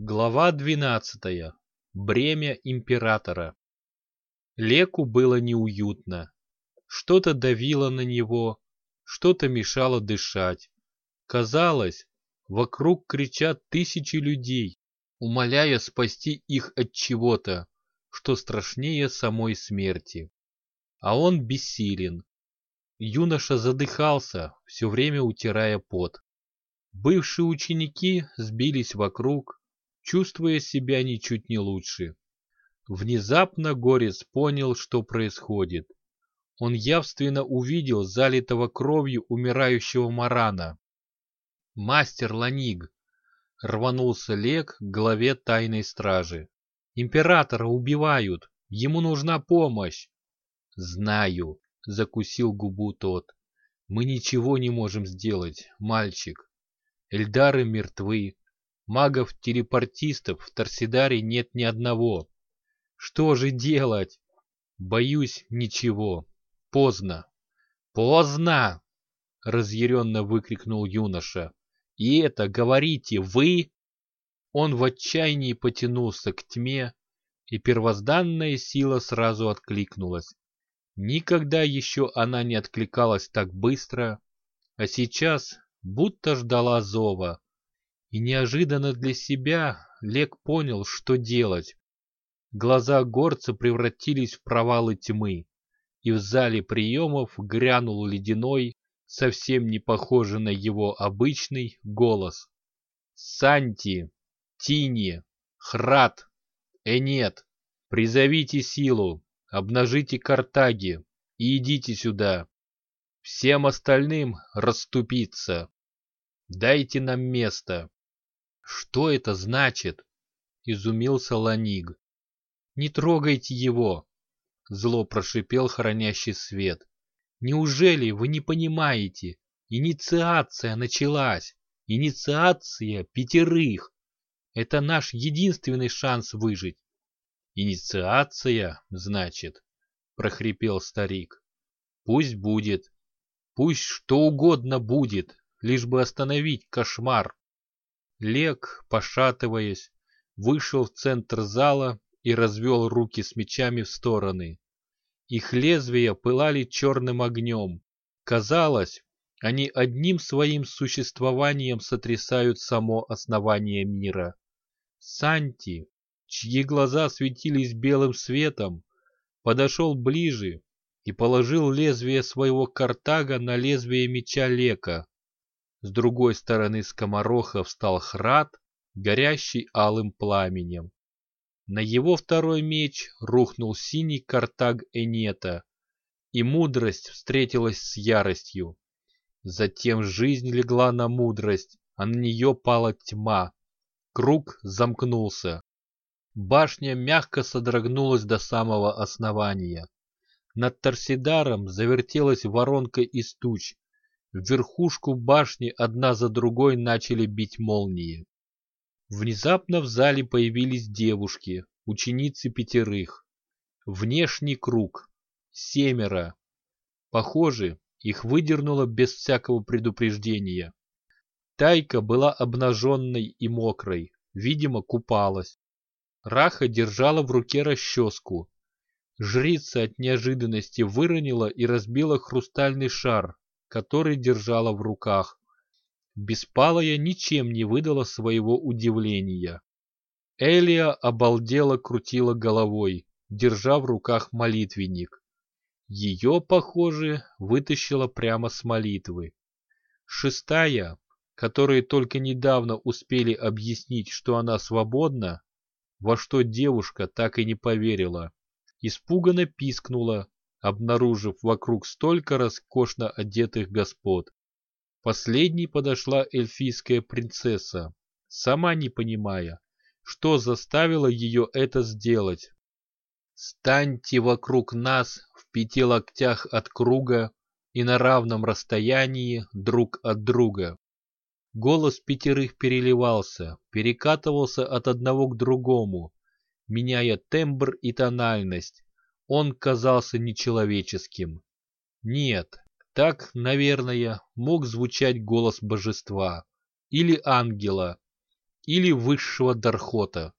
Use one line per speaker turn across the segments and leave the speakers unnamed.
Глава 12. Бремя императора. Леку было неуютно. Что-то давило на него, что-то мешало дышать. Казалось, вокруг кричат тысячи людей, умоляя спасти их от чего-то, что страшнее самой смерти. А он бессилен. Юноша задыхался, все время утирая пот. Бывшие ученики сбились вокруг, чувствуя себя ничуть не лучше. Внезапно Горец понял, что происходит. Он явственно увидел залитого кровью умирающего Марана. «Мастер Ланиг!» — рванулся Лек к главе тайной стражи. «Императора убивают! Ему нужна помощь!» «Знаю!» — закусил губу тот. «Мы ничего не можем сделать, мальчик. Эльдары мертвы, Магов-телепортистов в Торсидаре нет ни одного. Что же делать? Боюсь, ничего. Поздно. Поздно! Разъяренно выкрикнул юноша. И это говорите вы? Он в отчаянии потянулся к тьме, и первозданная сила сразу откликнулась. Никогда еще она не откликалась так быстро, а сейчас будто ждала зова, и неожиданно для себя Лек понял, что делать. Глаза горца превратились в провалы тьмы, и в зале приемов грянул ледяной, совсем не похожий на его обычный, голос. «Санти! Тини! Храт! Энет! Призовите силу! Обнажите картаги и идите сюда! Всем остальным расступиться! Дайте нам место!» «Что это значит?» — изумился Ланиг. «Не трогайте его!» — зло прошипел хранящий свет. «Неужели вы не понимаете? Инициация началась! Инициация пятерых! Это наш единственный шанс выжить!» «Инициация, значит?» — прохрипел старик. «Пусть будет. Пусть что угодно будет, лишь бы остановить кошмар!» Лек, пошатываясь, вышел в центр зала и развел руки с мечами в стороны. Их лезвия пылали черным огнем. Казалось, они одним своим существованием сотрясают само основание мира. Санти, чьи глаза светились белым светом, подошел ближе и положил лезвие своего картага на лезвие меча Лека. С другой стороны скомороха встал Храд, горящий алым пламенем. На его второй меч рухнул синий картаг Энета, и мудрость встретилась с яростью. Затем жизнь легла на мудрость, а на нее пала тьма. Круг замкнулся. Башня мягко содрогнулась до самого основания. Над Торсидаром завертелась воронка из туч, в верхушку башни одна за другой начали бить молнии. Внезапно в зале появились девушки, ученицы пятерых. Внешний круг. Семеро. Похоже, их выдернуло без всякого предупреждения. Тайка была обнаженной и мокрой, видимо, купалась. Раха держала в руке расческу. Жрица от неожиданности выронила и разбила хрустальный шар, который держала в руках. Беспалая ничем не выдала своего удивления. Элия обалдело крутила головой, держа в руках молитвенник. Ее, похоже, вытащила прямо с молитвы. Шестая, которые только недавно успели объяснить, что она свободна, во что девушка так и не поверила, испуганно пискнула, обнаружив вокруг столько роскошно одетых господ. Последней подошла эльфийская принцесса, сама не понимая, что заставило ее это сделать. «Станьте вокруг нас в пяти локтях от круга и на равном расстоянии друг от друга». Голос пятерых переливался, перекатывался от одного к другому, меняя тембр и тональность, он казался нечеловеческим. Нет, так, наверное, мог звучать голос божества или ангела, или высшего дархота.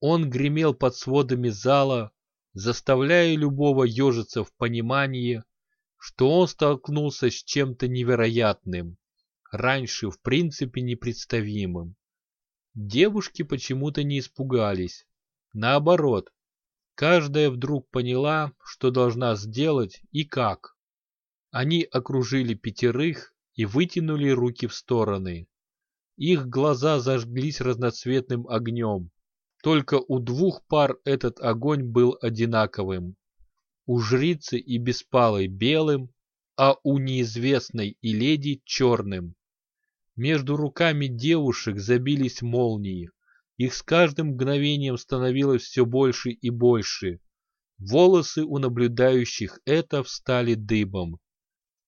Он гремел под сводами зала, заставляя любого ежиться в понимании, что он столкнулся с чем-то невероятным, раньше в принципе непредставимым. Девушки почему-то не испугались. Наоборот, каждая вдруг поняла, что должна сделать и как. Они окружили пятерых и вытянули руки в стороны. Их глаза зажглись разноцветным огнем. Только у двух пар этот огонь был одинаковым. У жрицы и беспалой белым, а у неизвестной и леди черным. Между руками девушек забились молнии. Их с каждым мгновением становилось все больше и больше. Волосы у наблюдающих это встали дыбом.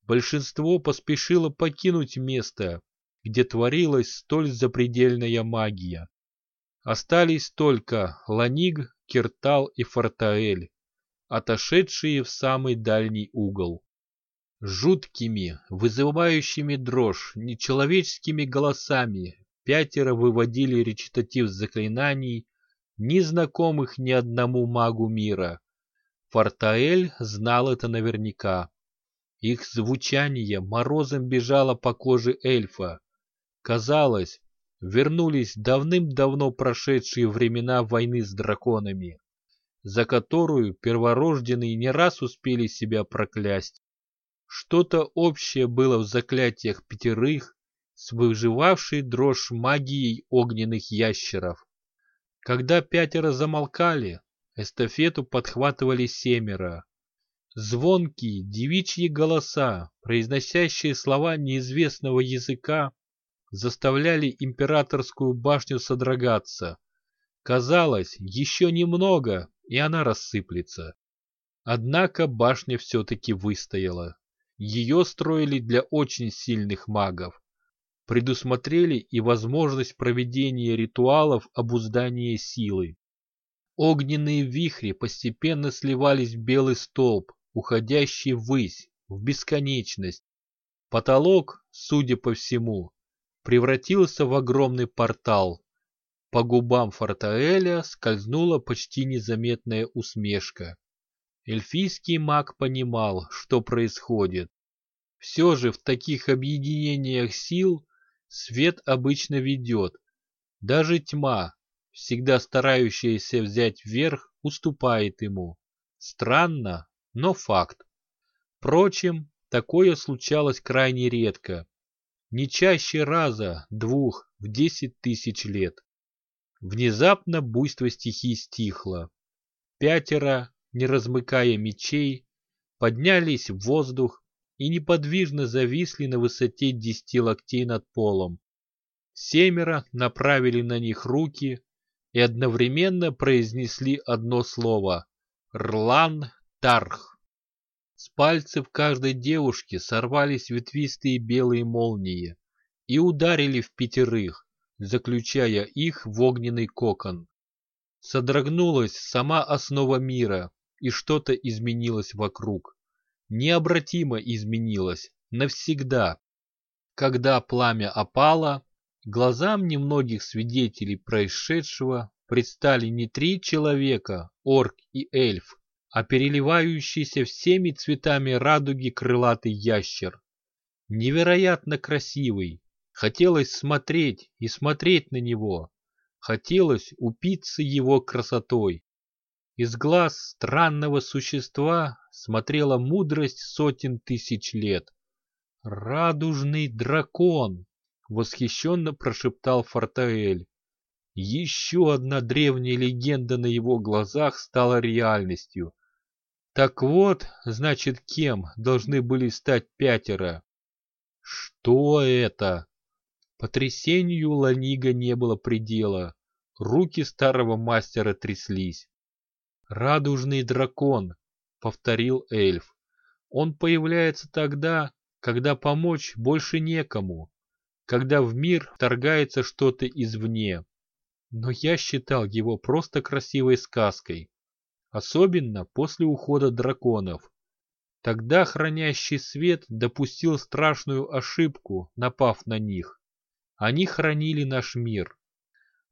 Большинство поспешило покинуть место, где творилась столь запредельная магия. Остались только Ланиг, Киртал и Фортаэль, отошедшие в самый дальний угол. Жуткими, вызывающими дрожь, нечеловеческими голосами пятеро выводили речитатив заклинаний, незнакомых ни одному магу мира. Фортаэль знал это наверняка. Их звучание морозом бежало по коже эльфа. Казалось, вернулись давным-давно прошедшие времена войны с драконами, за которую перворожденные не раз успели себя проклясть. Что-то общее было в заклятиях пятерых с выживавшей дрожь магией огненных ящеров. Когда пятеро замолкали, эстафету подхватывали семеро. Звонкие девичьи голоса, произносящие слова неизвестного языка, заставляли императорскую башню содрогаться. Казалось, еще немного, и она рассыплется. Однако башня все-таки выстояла. Ее строили для очень сильных магов. Предусмотрели и возможность проведения ритуалов обуздания силы. Огненные вихри постепенно сливались в белый столб, уходящий ввысь, в бесконечность. Потолок, судя по всему, превратился в огромный портал. По губам Фортаэля скользнула почти незаметная усмешка. Эльфийский маг понимал, что происходит. Все же в таких объединениях сил свет обычно ведет. Даже тьма, всегда старающаяся взять верх, уступает ему. Странно, но факт. Впрочем, такое случалось крайне редко. Не чаще раза, двух, в десять тысяч лет. Внезапно буйство стихий стихло. Пятеро, не размыкая мечей, поднялись в воздух и неподвижно зависли на высоте десяти локтей над полом. Семеро направили на них руки и одновременно произнесли одно слово «Рлан Тарх». С пальцев каждой девушки сорвались ветвистые белые молнии и ударили в пятерых, заключая их в огненный кокон. Содрогнулась сама основа мира, и что-то изменилось вокруг. Необратимо изменилось, навсегда. Когда пламя опало, глазам немногих свидетелей происшедшего предстали не три человека, орк и эльф, а переливающийся всеми цветами радуги крылатый ящер. Невероятно красивый. Хотелось смотреть и смотреть на него. Хотелось упиться его красотой. Из глаз странного существа смотрела мудрость сотен тысяч лет. «Радужный дракон!» — восхищенно прошептал Фортаэль. Еще одна древняя легенда на его глазах стала реальностью. Так вот, значит, кем должны были стать пятеро? Что это? Потрясению Ланига не было предела. Руки старого мастера тряслись. «Радужный дракон», — повторил эльф. «Он появляется тогда, когда помочь больше некому, когда в мир вторгается что-то извне. Но я считал его просто красивой сказкой, особенно после ухода драконов. Тогда хранящий свет допустил страшную ошибку, напав на них. Они хранили наш мир.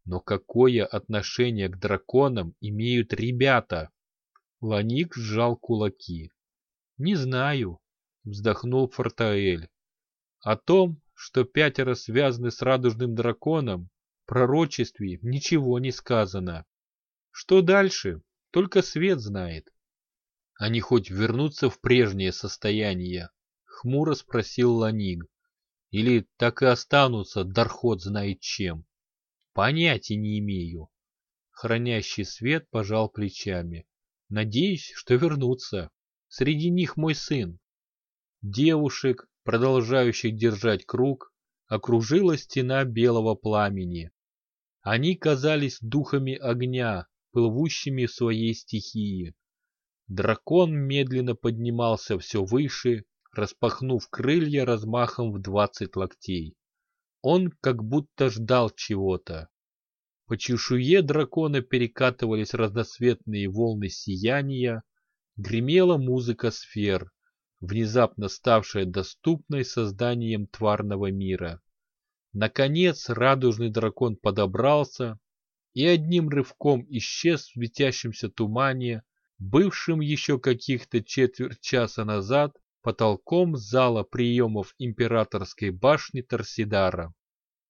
Но какое отношение к драконам имеют ребята? Ланик сжал кулаки. Не знаю, вздохнул Фортаэль. О том, что пятеро связаны с радужным драконом, пророчестве ничего не сказано. Что дальше, только свет знает. Они хоть вернутся в прежнее состояние? Хмуро спросил Ланиг. Или так и останутся, Дархот знает чем? Понятия не имею. Хранящий свет пожал плечами. Надеюсь, что вернутся. Среди них мой сын. Девушек, продолжающих держать круг, окружила стена белого пламени. Они казались духами огня, плывущими в своей стихии. Дракон медленно поднимался все выше, распахнув крылья размахом в двадцать локтей. Он как будто ждал чего-то. По чешуе дракона перекатывались разноцветные волны сияния, гремела музыка сфер, внезапно ставшая доступной созданием тварного мира. Наконец радужный дракон подобрался и одним рывком исчез в светящемся тумане, бывшем еще каких-то четверть часа назад потолком зала приемов императорской башни Торсидара.